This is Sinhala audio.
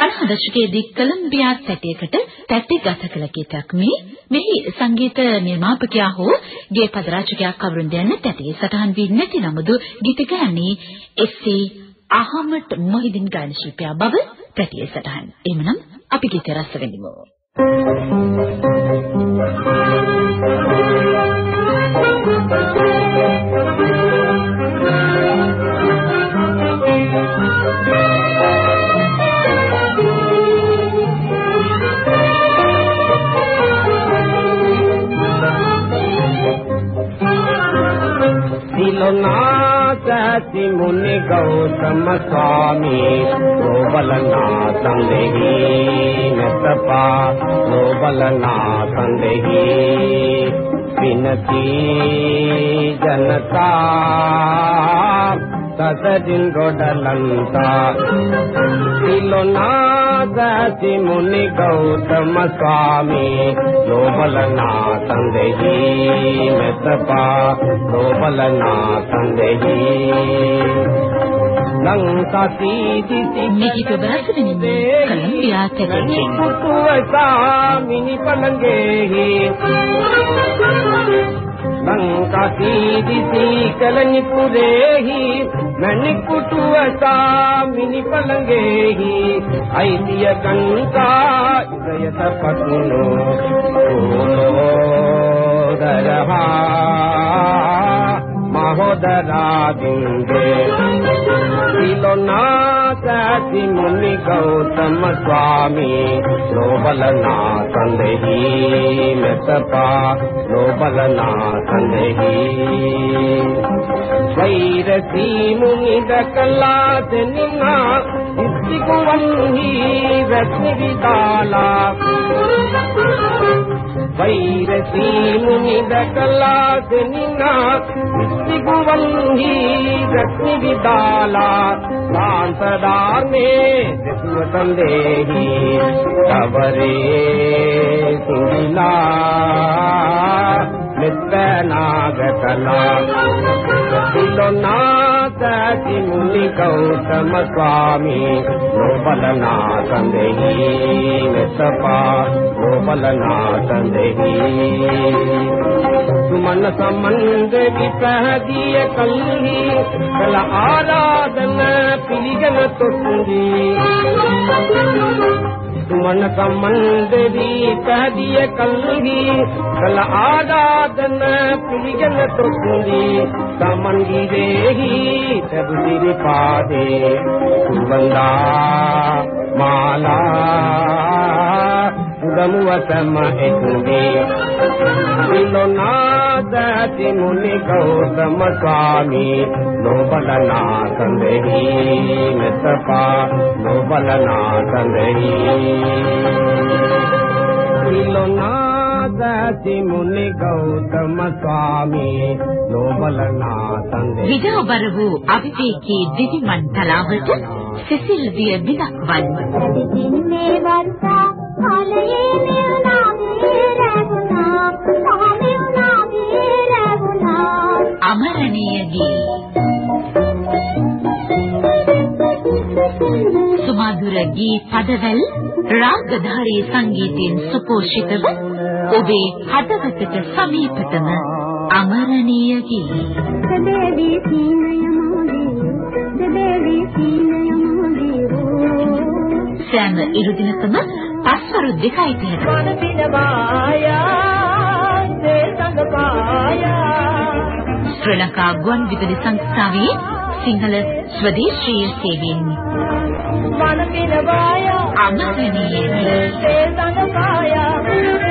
50 දශකයේදී කොලොම්බියා තැටියකට තැටි ගත කළ ගීතයක් මේ මෙහි සංගීත නිර්මාපකයා හෝ ගේ පද රචකයා කවුරුන්ද යන්න තැටියේ සටහන් වී නැති නමුදු ගීත ගායනී එස්.සී. අහමඩ් මොහිදින් ගායන ශිල්පියා බව තැටියේ සටහන්. එhmenan අපි ගීත රස විඳිමු. सहसि मुनि गौतम स्वामी गोबलना संदेही न तपा गोबलना संदेही विनती जनता ಸದಜಿನ್ ಗೊಡಲಂತ ತಿಲೋನಾದಿ ಮುನಿ ಗೌತಮ ಸ್ವಾಮಿ ಲೋಬಲನಾ संदही मैं तपा रोबलना संदही ಲಿಖಿತ ಭಾಷಣವನ್ನು ಕಲಂಬಿಯಾ ತೆರೆಗೆ ಮಿನಿ ಪಲಂಗೆ ಲಂಕಾ ಸೀದಿಸಿ ಕಲನಿ ಪುರೇಹಿ ನನಿಕುಟುವ ಸಾಮಿನಿ ಪಲಂಗೇಹಿ ಐದಿಯ ಕಂಕ ಹೃದಯದ ಪತ್ನು మహోదర మహోదరాదిందే. నాచి ముని గౌతమ స్వామి లోబల నా సందహి మెతపా లోబల నా సందహి. వైరసీ ముని దకలా నిన్నా දෙනිනා ඉස්තිකුවන්හි රත්නි විදාලා වෛරසී මුනි දකලා දෙනිනා ඉස්තිකුවන්හි රත්නි විදාලා कौ සඳෙහි गोे सोबल සඳෙහි සුමන तुमन समंदी कला කල पीलीज පිළිගෙන तुंहिंजी सुमन कमंद भी कह दिए कलगी कल आजाद न पीजन तुकुंदी कमन की देही जब मेरे पा दे बंदा माला गमुआ समय तुम्हें दिलो ना එකුගේ සිලොනාදති මුනි ගෞතම ස්වාමී. නොබලනා සංදෙහි මෙතපා නොබලනා සංදෙහි සිලොනාදති මුනි ගෞතම ස්වාමී නොබලනා සංදෙහි විදවබර වූ අවිවේකී දිවිමන් තලාවට සිසිල් දිය බිලක් වන් දින්නේ අමරණීය ගී සුමధుර ගී පදවල රාගධාරී සංගීතයෙන් සුපෝෂිතව ඔබේ හදවතට සමීපතම අමරණීය ගී දෙවි සීනය මොදී දෙවි සීනය මොදී සෑම ඉරු දිනකම පස්වරු 2යි 30ට ශ්‍රී ලංකා ගුවන් විදුලි සංස්ථාවේ සිංහල ස්වදේශීය සේවයෙන් අමරණීය ඒ සංගපායා